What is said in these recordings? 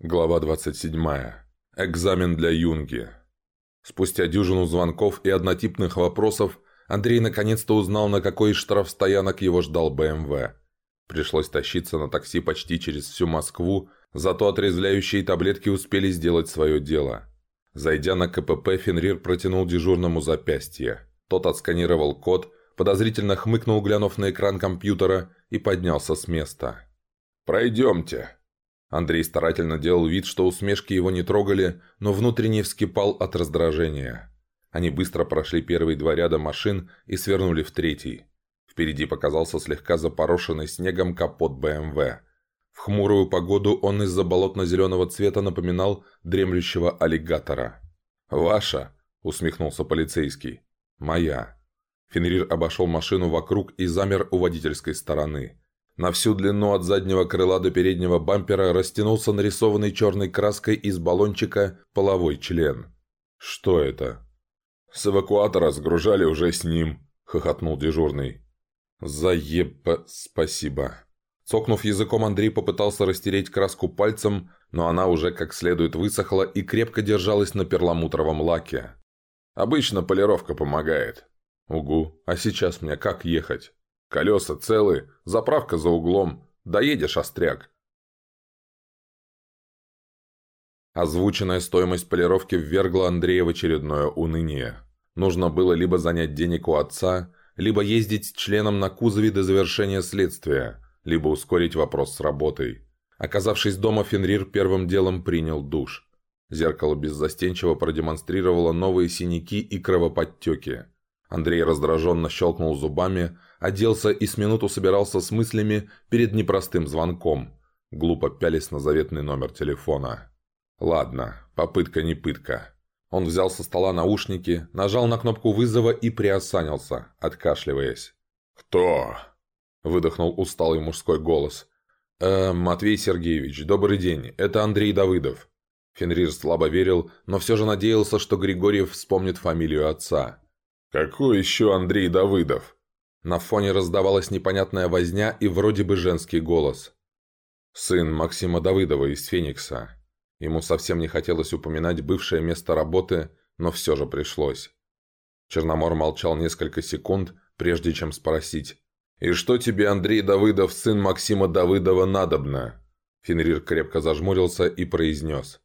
Глава 27. Экзамен для Юнги. Спустя дюжину звонков и однотипных вопросов Андрей наконец-то узнал, на какой из штрафстоянок его ждал БМВ. Пришлось тащиться на такси почти через всю Москву, зато отрезвляющие таблетки успели сделать свое дело. Зайдя на КПП, Фенрир протянул дежурному запястье. Тот отсканировал код, подозрительно хмыкнул, глянув на экран компьютера, и поднялся с места. «Пройдемте», Андрей старательно делал вид, что усмешки его не трогали, но внутренне вскипал от раздражения. Они быстро прошли первые два ряда машин и свернули в третий. Впереди показался слегка запорошенный снегом капот БМВ. В хмурую погоду он из-за болотно-зеленого цвета напоминал дремлющего аллигатора. «Ваша?» – усмехнулся полицейский. «Моя». Фенрир обошел машину вокруг и замер у водительской стороны. На всю длину от заднего крыла до переднего бампера растянулся нарисованный черной краской из баллончика половой член. «Что это?» «С эвакуатора сгружали уже с ним», — хохотнул дежурный. «Заеба... спасибо». Цокнув языком, Андрей попытался растереть краску пальцем, но она уже как следует высохла и крепко держалась на перламутровом лаке. «Обычно полировка помогает». «Угу. А сейчас мне как ехать?» Колеса целы, заправка за углом. Доедешь, остряк. Озвученная стоимость полировки ввергла Андрея в очередное уныние. Нужно было либо занять денег у отца, либо ездить с членом на кузове до завершения следствия, либо ускорить вопрос с работой. Оказавшись дома, Фенрир первым делом принял душ. Зеркало беззастенчиво продемонстрировало новые синяки и кровоподтеки. Андрей раздраженно щелкнул зубами, оделся и с минуту собирался с мыслями перед непростым звонком. Глупо пялись на заветный номер телефона. «Ладно, попытка не пытка». Он взял со стола наушники, нажал на кнопку вызова и приосанился, откашливаясь. «Кто?» – выдохнул усталый мужской голос. «Э, Матвей Сергеевич, добрый день, это Андрей Давыдов». Фенрир слабо верил, но все же надеялся, что Григорьев вспомнит фамилию отца. «Какой еще Андрей Давыдов?» На фоне раздавалась непонятная возня и вроде бы женский голос. Сын Максима Давыдова из «Феникса». Ему совсем не хотелось упоминать бывшее место работы, но все же пришлось. Черномор молчал несколько секунд, прежде чем спросить. «И что тебе, Андрей Давыдов, сын Максима Давыдова, надобно?» Фенрир крепко зажмурился и произнес.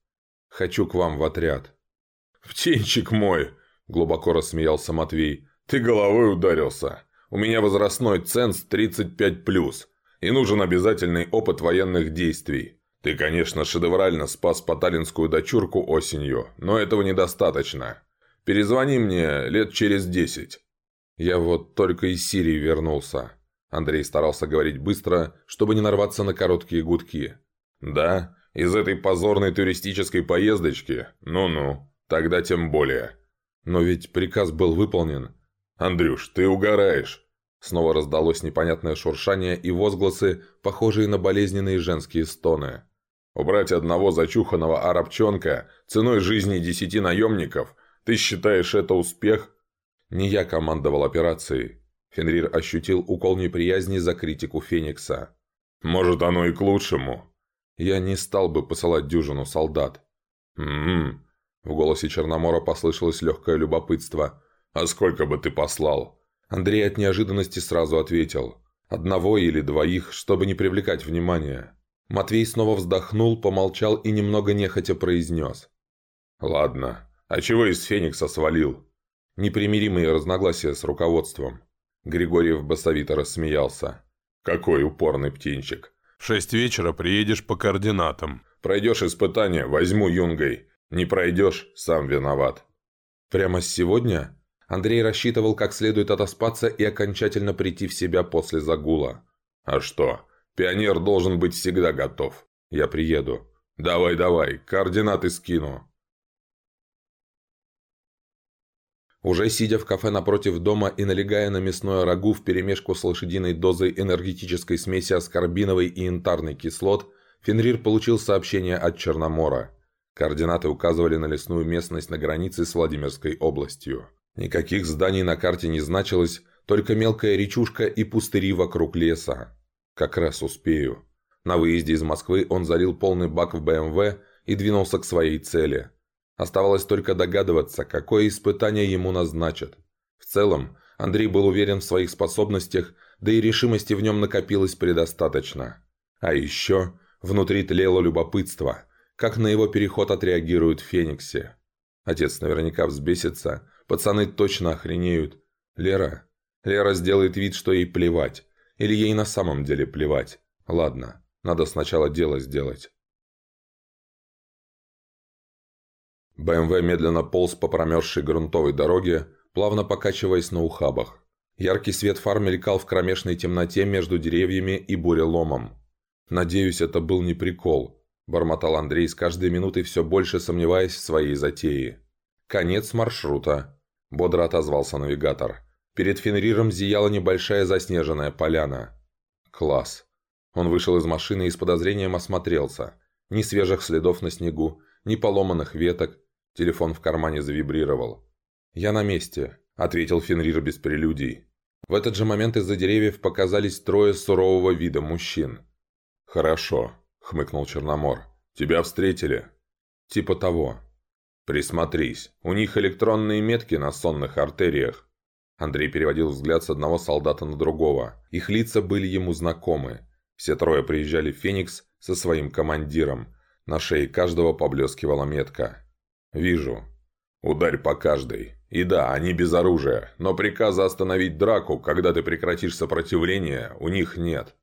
«Хочу к вам в отряд». «Птенчик мой!» – глубоко рассмеялся Матвей. «Ты головой ударился. У меня возрастной ценз 35+, и нужен обязательный опыт военных действий. Ты, конечно, шедеврально спас поталинскую дочурку осенью, но этого недостаточно. Перезвони мне лет через десять». «Я вот только из Сирии вернулся». Андрей старался говорить быстро, чтобы не нарваться на короткие гудки. «Да? Из этой позорной туристической поездочки? Ну-ну, тогда тем более». «Но ведь приказ был выполнен». «Андрюш, ты угораешь. Снова раздалось непонятное шуршание и возгласы, похожие на болезненные женские стоны. «Убрать одного зачуханного арабчонка ценой жизни десяти наемников? Ты считаешь это успех?» «Не я командовал операцией». Фенрир ощутил укол неприязни за критику Феникса. «Может, оно и к лучшему». «Я не стал бы посылать дюжину солдат». «М-м-м». В голосе Черномора послышалось легкое любопытство. «А сколько бы ты послал?» Андрей от неожиданности сразу ответил. Одного или двоих, чтобы не привлекать внимания. Матвей снова вздохнул, помолчал и немного нехотя произнес. «Ладно. А чего из Феникса свалил?» Непримиримые разногласия с руководством. Григорьев басовито рассмеялся. «Какой упорный птенчик. В шесть вечера приедешь по координатам. Пройдешь испытание, возьму юнгой. Не пройдешь, сам виноват». «Прямо сегодня?» Андрей рассчитывал как следует отоспаться и окончательно прийти в себя после загула. «А что? Пионер должен быть всегда готов. Я приеду». «Давай-давай, координаты скину». Уже сидя в кафе напротив дома и налегая на мясное рагу вперемешку с лошадиной дозой энергетической смеси аскорбиновой и янтарной кислот, Фенрир получил сообщение от Черномора. Координаты указывали на лесную местность на границе с Владимирской областью. Никаких зданий на карте не значилось, только мелкая речушка и пустыри вокруг леса. Как раз успею. На выезде из Москвы он залил полный бак в БМВ и двинулся к своей цели. Оставалось только догадываться, какое испытание ему назначат. В целом, Андрей был уверен в своих способностях, да и решимости в нем накопилось предостаточно. А еще внутри тлело любопытство, как на его переход отреагируют Фениксе. Отец наверняка взбесится, пацаны точно охренеют. Лера? Лера сделает вид, что ей плевать. Или ей на самом деле плевать. Ладно, надо сначала дело сделать. БМВ медленно полз по промерзшей грунтовой дороге, плавно покачиваясь на ухабах. Яркий свет фар мелькал в кромешной темноте между деревьями и буреломом. «Надеюсь, это был не прикол», – бормотал Андрей с каждой минутой все больше сомневаясь в своей затее. «Конец маршрута», – бодро отозвался навигатор. Перед Фенриром зияла небольшая заснеженная поляна. «Класс». Он вышел из машины и с подозрением осмотрелся. Ни свежих следов на снегу, ни поломанных веток. Телефон в кармане завибрировал. «Я на месте», – ответил Фенрир без прелюдий. В этот же момент из-за деревьев показались трое сурового вида мужчин. «Хорошо», – хмыкнул Черномор. «Тебя встретили?» «Типа того». «Присмотрись. У них электронные метки на сонных артериях». Андрей переводил взгляд с одного солдата на другого. Их лица были ему знакомы. Все трое приезжали в Феникс со своим командиром. На шее каждого поблескивала метка. «Вижу. Ударь по каждой. И да, они без оружия, но приказа остановить драку, когда ты прекратишь сопротивление, у них нет».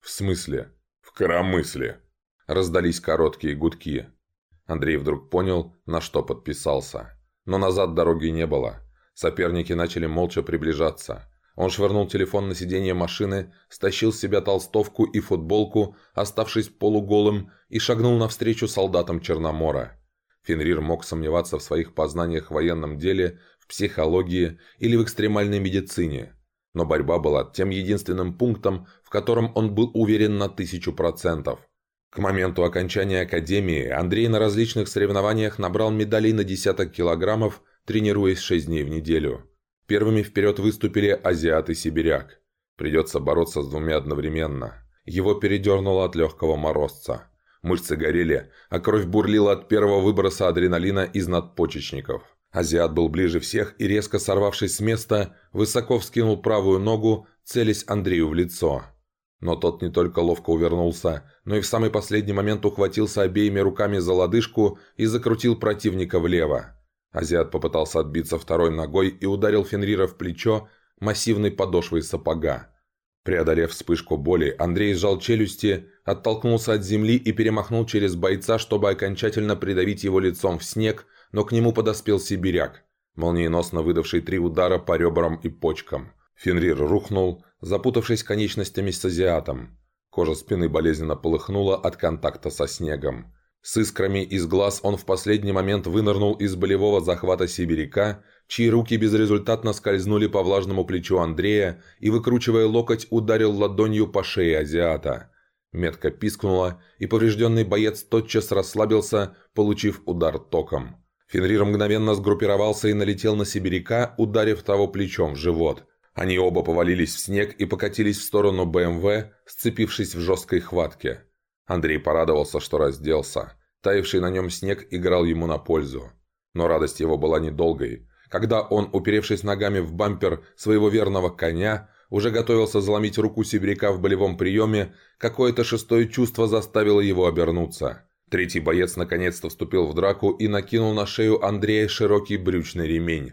«В смысле?» «В коромысле». Раздались короткие гудки. Андрей вдруг понял, на что подписался. Но назад дороги не было. Соперники начали молча приближаться. Он швырнул телефон на сиденье машины, стащил с себя толстовку и футболку, оставшись полуголым, и шагнул навстречу солдатам Черномора. Фенрир мог сомневаться в своих познаниях в военном деле, в психологии или в экстремальной медицине. Но борьба была тем единственным пунктом, в котором он был уверен на тысячу процентов. К моменту окончания академии Андрей на различных соревнованиях набрал медалей на десяток килограммов, тренируясь 6 дней в неделю. Первыми вперед выступили азиат и сибиряк. Придется бороться с двумя одновременно. Его передернуло от легкого морозца. Мышцы горели, а кровь бурлила от первого выброса адреналина из надпочечников. Азиат был ближе всех и, резко сорвавшись с места, высоко вскинул правую ногу, целясь Андрею в лицо. Но тот не только ловко увернулся, но и в самый последний момент ухватился обеими руками за лодыжку и закрутил противника влево. Азиат попытался отбиться второй ногой и ударил Фенрира в плечо массивной подошвой сапога. Преодолев вспышку боли, Андрей сжал челюсти, оттолкнулся от земли и перемахнул через бойца, чтобы окончательно придавить его лицом в снег, но к нему подоспел сибиряк, молниеносно выдавший три удара по ребрам и почкам. Фенрир рухнул, запутавшись конечностями с азиатом. Кожа спины болезненно полыхнула от контакта со снегом. С искрами из глаз он в последний момент вынырнул из болевого захвата сибиряка, чьи руки безрезультатно скользнули по влажному плечу Андрея и, выкручивая локоть, ударил ладонью по шее азиата. Метка пискнула, и поврежденный боец тотчас расслабился, получив удар током. Фенрир мгновенно сгруппировался и налетел на сибиряка, ударив того плечом в живот. Они оба повалились в снег и покатились в сторону БМВ, сцепившись в жесткой хватке. Андрей порадовался, что разделся. Таявший на нем снег играл ему на пользу. Но радость его была недолгой. Когда он, уперевшись ногами в бампер своего верного коня, уже готовился заломить руку сибиряка в болевом приеме, какое-то шестое чувство заставило его обернуться. Третий боец наконец-то вступил в драку и накинул на шею Андрея широкий брючный ремень.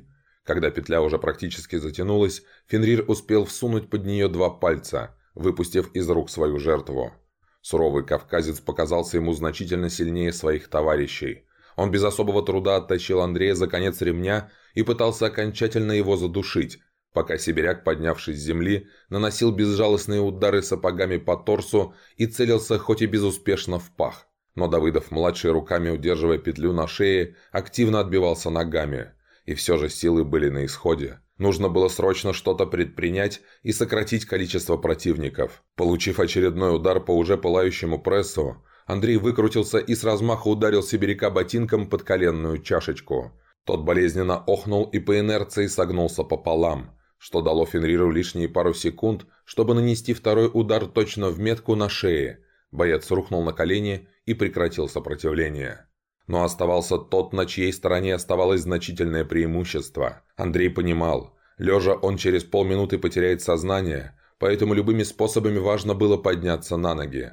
Когда петля уже практически затянулась, Фенрир успел всунуть под нее два пальца, выпустив из рук свою жертву. Суровый кавказец показался ему значительно сильнее своих товарищей. Он без особого труда оттащил Андрея за конец ремня и пытался окончательно его задушить, пока сибиряк, поднявшись с земли, наносил безжалостные удары сапогами по торсу и целился хоть и безуспешно в пах. Но Давыдов-младший, руками удерживая петлю на шее, активно отбивался ногами. И все же силы были на исходе. Нужно было срочно что-то предпринять и сократить количество противников. Получив очередной удар по уже пылающему прессу, Андрей выкрутился и с размаха ударил сибиряка ботинком под коленную чашечку. Тот болезненно охнул и по инерции согнулся пополам, что дало Фенриру лишние пару секунд, чтобы нанести второй удар точно в метку на шее, Боец рухнул на колени и прекратил сопротивление. Но оставался тот, на чьей стороне оставалось значительное преимущество. Андрей понимал, лежа он через полминуты потеряет сознание, поэтому любыми способами важно было подняться на ноги.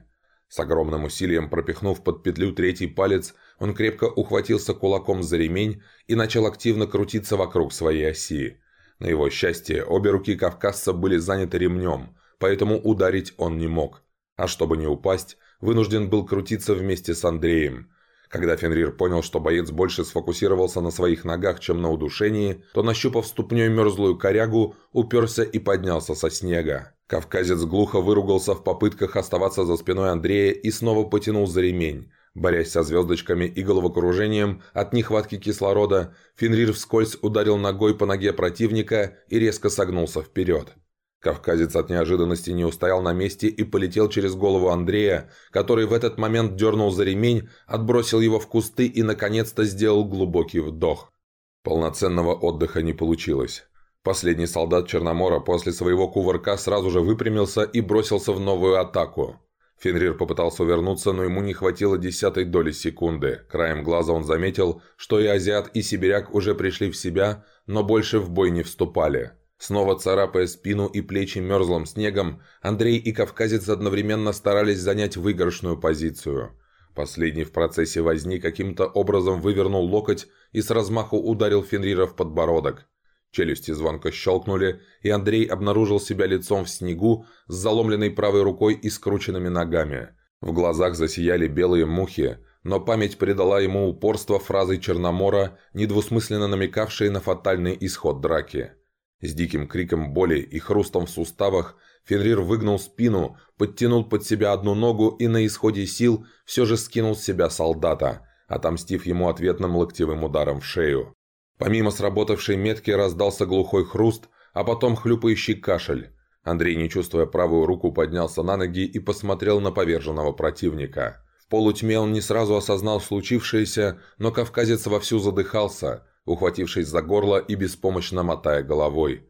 С огромным усилием пропихнув под петлю третий палец, он крепко ухватился кулаком за ремень и начал активно крутиться вокруг своей оси. На его счастье, обе руки кавказца были заняты ремнем, поэтому ударить он не мог. А чтобы не упасть, вынужден был крутиться вместе с Андреем. Когда Фенрир понял, что боец больше сфокусировался на своих ногах, чем на удушении, то, нащупав ступней мерзлую корягу, уперся и поднялся со снега. Кавказец глухо выругался в попытках оставаться за спиной Андрея и снова потянул за ремень. Борясь со звездочками и головокружением от нехватки кислорода, Фенрир вскользь ударил ногой по ноге противника и резко согнулся вперед. Кавказец от неожиданности не устоял на месте и полетел через голову Андрея, который в этот момент дернул за ремень, отбросил его в кусты и, наконец-то, сделал глубокий вдох. Полноценного отдыха не получилось. Последний солдат Черномора после своего кувырка сразу же выпрямился и бросился в новую атаку. Фенрир попытался увернуться, но ему не хватило десятой доли секунды. Краем глаза он заметил, что и азиат, и сибиряк уже пришли в себя, но больше в бой не вступали. Снова царапая спину и плечи мерзлым снегом, Андрей и Кавказец одновременно старались занять выигрышную позицию. Последний в процессе возни каким-то образом вывернул локоть и с размаху ударил Фенрира в подбородок. Челюсти звонко щелкнули, и Андрей обнаружил себя лицом в снегу с заломленной правой рукой и скрученными ногами. В глазах засияли белые мухи, но память придала ему упорство фразой Черномора, недвусмысленно намекавшей на фатальный исход драки. С диким криком боли и хрустом в суставах Фенрир выгнул спину, подтянул под себя одну ногу и на исходе сил все же скинул с себя солдата, отомстив ему ответным локтевым ударом в шею. Помимо сработавшей метки раздался глухой хруст, а потом хлюпающий кашель. Андрей, не чувствуя правую руку, поднялся на ноги и посмотрел на поверженного противника. В полутьме он не сразу осознал случившееся, но кавказец вовсю задыхался, ухватившись за горло и беспомощно мотая головой.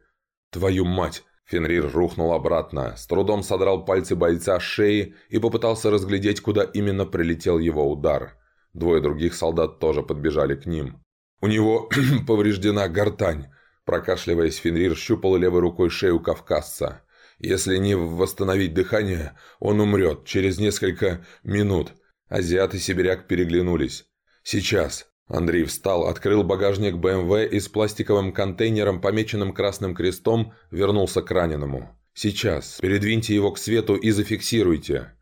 «Твою мать!» Фенрир рухнул обратно, с трудом содрал пальцы бойца с шеи и попытался разглядеть, куда именно прилетел его удар. Двое других солдат тоже подбежали к ним. «У него повреждена гортань», – прокашливаясь, Фенрир щупал левой рукой шею кавказца. «Если не восстановить дыхание, он умрет через несколько минут». Азиат и сибиряк переглянулись. «Сейчас». Андрей встал, открыл багажник БМВ и с пластиковым контейнером, помеченным красным крестом, вернулся к раненому. «Сейчас. Передвиньте его к свету и зафиксируйте».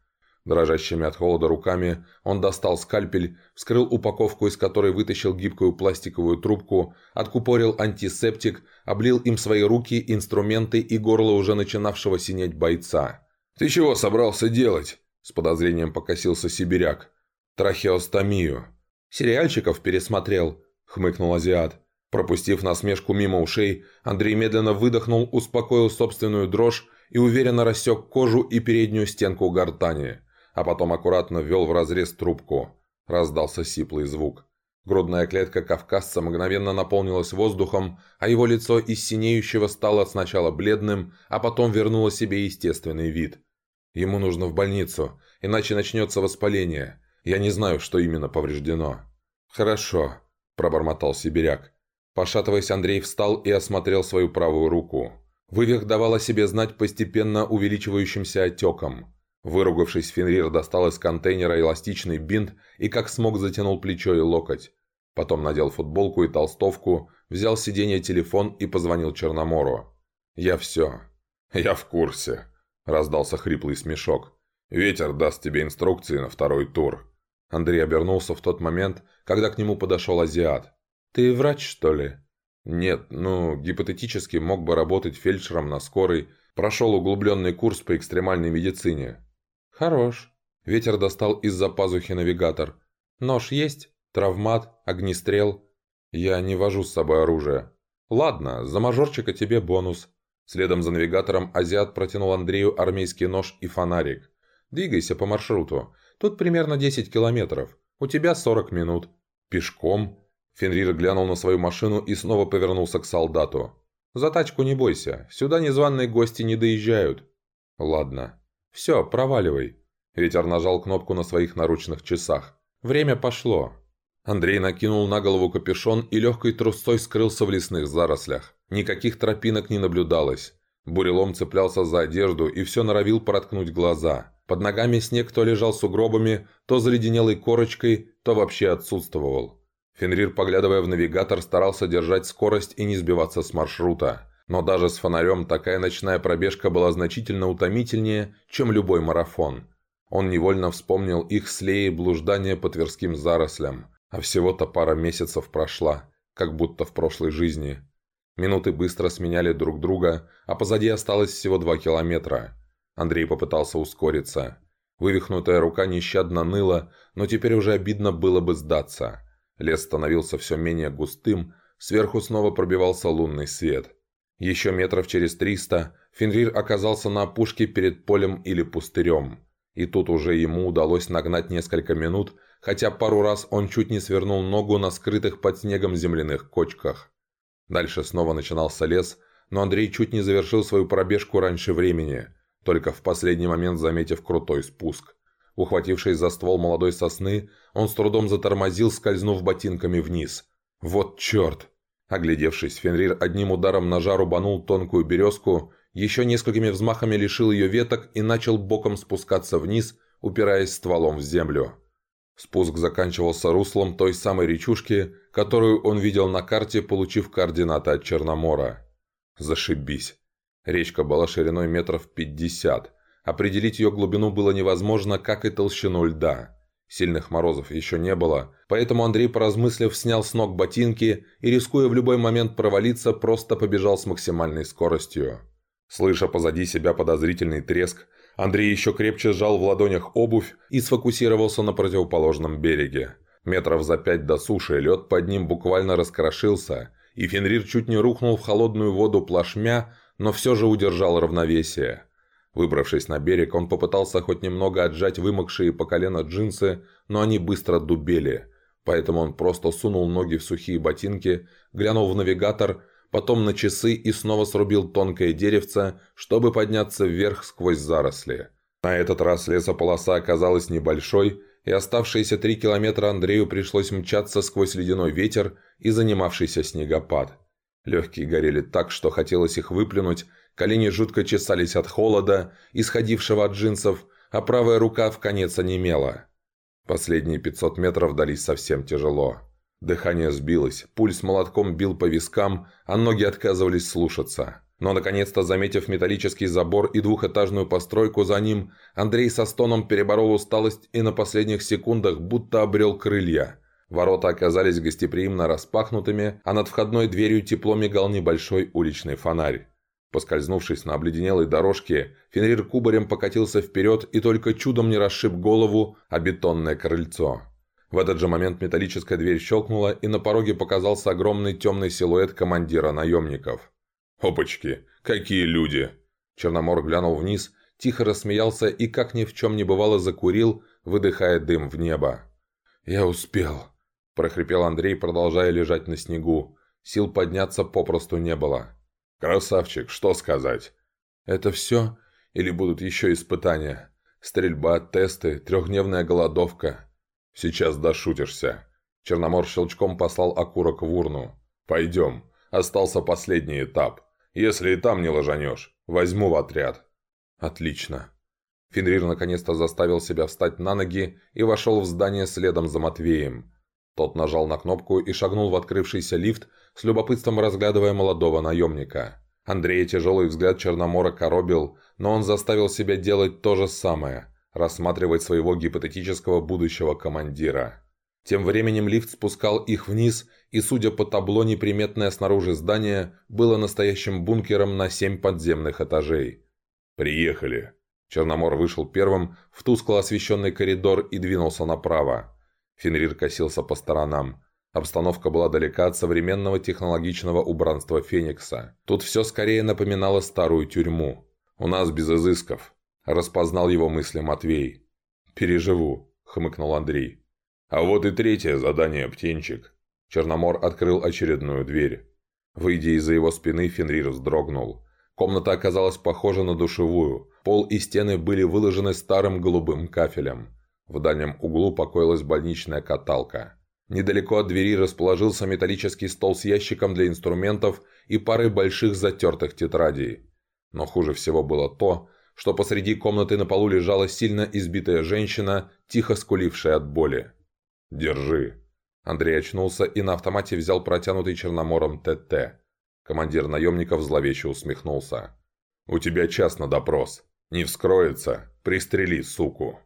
Дрожащими от холода руками он достал скальпель, вскрыл упаковку, из которой вытащил гибкую пластиковую трубку, откупорил антисептик, облил им свои руки, инструменты и горло уже начинавшего синеть бойца. «Ты чего собрался делать?» – с подозрением покосился сибиряк. «Трахеостомию». «Сериальчиков пересмотрел», – хмыкнул азиат. Пропустив насмешку мимо ушей, Андрей медленно выдохнул, успокоил собственную дрожь и уверенно рассек кожу и переднюю стенку гортани а потом аккуратно ввел в разрез трубку. Раздался сиплый звук. Грудная клетка кавказца мгновенно наполнилась воздухом, а его лицо из синеющего стало сначала бледным, а потом вернуло себе естественный вид. Ему нужно в больницу, иначе начнется воспаление. Я не знаю, что именно повреждено. «Хорошо», – пробормотал сибиряк. Пошатываясь, Андрей встал и осмотрел свою правую руку. Вывих давал о себе знать постепенно увеличивающимся отеком. Выругавшись, Фенрир достал из контейнера эластичный бинт и как смог затянул плечо и локоть. Потом надел футболку и толстовку, взял с сиденья телефон и позвонил Черномору. «Я все». «Я в курсе», – раздался хриплый смешок. «Ветер даст тебе инструкции на второй тур». Андрей обернулся в тот момент, когда к нему подошел азиат. «Ты врач, что ли?» «Нет, ну, гипотетически мог бы работать фельдшером на скорой, прошел углубленный курс по экстремальной медицине. «Хорош». Ветер достал из-за пазухи навигатор. «Нож есть? Травмат? Огнестрел?» «Я не вожу с собой оружие». «Ладно, за мажорчика тебе бонус». Следом за навигатором азиат протянул Андрею армейский нож и фонарик. «Двигайся по маршруту. Тут примерно 10 километров. У тебя 40 минут». «Пешком?» Фенрир глянул на свою машину и снова повернулся к солдату. «За тачку не бойся. Сюда незваные гости не доезжают». «Ладно». «Все, проваливай». Ветер нажал кнопку на своих наручных часах. Время пошло. Андрей накинул на голову капюшон и легкой трусцой скрылся в лесных зарослях. Никаких тропинок не наблюдалось. Бурелом цеплялся за одежду и все норовил проткнуть глаза. Под ногами снег то лежал сугробами, то заледенелой корочкой, то вообще отсутствовал. Фенрир, поглядывая в навигатор, старался держать скорость и не сбиваться с маршрута. Но даже с фонарем такая ночная пробежка была значительно утомительнее, чем любой марафон. Он невольно вспомнил их с Леей блуждание по тверским зарослям. А всего-то пара месяцев прошла, как будто в прошлой жизни. Минуты быстро сменяли друг друга, а позади осталось всего два километра. Андрей попытался ускориться. Вывихнутая рука нещадно ныла, но теперь уже обидно было бы сдаться. Лес становился все менее густым, сверху снова пробивался лунный свет. Еще метров через триста Фенрир оказался на опушке перед полем или пустырем. И тут уже ему удалось нагнать несколько минут, хотя пару раз он чуть не свернул ногу на скрытых под снегом земляных кочках. Дальше снова начинался лес, но Андрей чуть не завершил свою пробежку раньше времени, только в последний момент заметив крутой спуск. Ухватившись за ствол молодой сосны, он с трудом затормозил, скользнув ботинками вниз. «Вот черт!» Оглядевшись, Фенрир одним ударом ножа рубанул тонкую березку, еще несколькими взмахами лишил ее веток и начал боком спускаться вниз, упираясь стволом в землю. Спуск заканчивался руслом той самой речушки, которую он видел на карте, получив координаты от Черномора. Зашибись. Речка была шириной метров пятьдесят. Определить ее глубину было невозможно, как и толщину льда. Сильных морозов еще не было, поэтому Андрей, поразмыслив, снял с ног ботинки и, рискуя в любой момент провалиться, просто побежал с максимальной скоростью. Слыша позади себя подозрительный треск, Андрей еще крепче сжал в ладонях обувь и сфокусировался на противоположном береге. Метров за пять до суши лед под ним буквально раскрошился, и Фенрир чуть не рухнул в холодную воду плашмя, но все же удержал равновесие. Выбравшись на берег, он попытался хоть немного отжать вымокшие по колено джинсы, но они быстро дубели, поэтому он просто сунул ноги в сухие ботинки, глянул в навигатор – потом на часы и снова срубил тонкое деревце, чтобы подняться вверх сквозь заросли. На этот раз лесополоса оказалась небольшой, и оставшиеся три километра Андрею пришлось мчаться сквозь ледяной ветер и занимавшийся снегопад. Легкие горели так, что хотелось их выплюнуть, колени жутко чесались от холода, исходившего от джинсов, а правая рука в конец онемела. Последние 500 метров дались совсем тяжело. Дыхание сбилось, пульс молотком бил по вискам, а ноги отказывались слушаться. Но, наконец-то, заметив металлический забор и двухэтажную постройку за ним, Андрей со стоном переборол усталость и на последних секундах будто обрел крылья. Ворота оказались гостеприимно распахнутыми, а над входной дверью тепло мигал небольшой уличный фонарь. Поскользнувшись на обледенелой дорожке, Фенрир кубарем покатился вперед и только чудом не расшиб голову о бетонное крыльцо. В этот же момент металлическая дверь щелкнула, и на пороге показался огромный темный силуэт командира наемников. «Опачки! Какие люди!» Черномор глянул вниз, тихо рассмеялся и, как ни в чем не бывало, закурил, выдыхая дым в небо. «Я успел», – прохрипел Андрей, продолжая лежать на снегу. Сил подняться попросту не было. «Красавчик, что сказать?» «Это все? Или будут еще испытания? Стрельба, тесты, трехдневная голодовка?» «Сейчас дошутишься». Черномор щелчком послал окурок в урну. «Пойдем. Остался последний этап. Если и там не ложанешь, возьму в отряд». «Отлично». Фенрир наконец-то заставил себя встать на ноги и вошел в здание следом за Матвеем. Тот нажал на кнопку и шагнул в открывшийся лифт, с любопытством разглядывая молодого наемника. Андрея тяжелый взгляд Черномора коробил, но он заставил себя делать то же самое – рассматривать своего гипотетического будущего командира. Тем временем лифт спускал их вниз, и, судя по табло, неприметное снаружи здание было настоящим бункером на семь подземных этажей. «Приехали!» Черномор вышел первым в тускло освещенный коридор и двинулся направо. Фенрир косился по сторонам. Обстановка была далека от современного технологичного убранства Феникса. Тут все скорее напоминало старую тюрьму. «У нас без изысков. Распознал его мысли Матвей. «Переживу», — хмыкнул Андрей. «А вот и третье задание, птенчик». Черномор открыл очередную дверь. Выйдя из-за его спины, Фенрир вздрогнул. Комната оказалась похожа на душевую. Пол и стены были выложены старым голубым кафелем. В дальнем углу покоилась больничная каталка. Недалеко от двери расположился металлический стол с ящиком для инструментов и парой больших затертых тетрадей. Но хуже всего было то, что посреди комнаты на полу лежала сильно избитая женщина, тихо скулившая от боли. «Держи». Андрей очнулся и на автомате взял протянутый Черномором ТТ. Командир наемников зловеще усмехнулся. «У тебя час на допрос. Не вскроется. Пристрели, суку».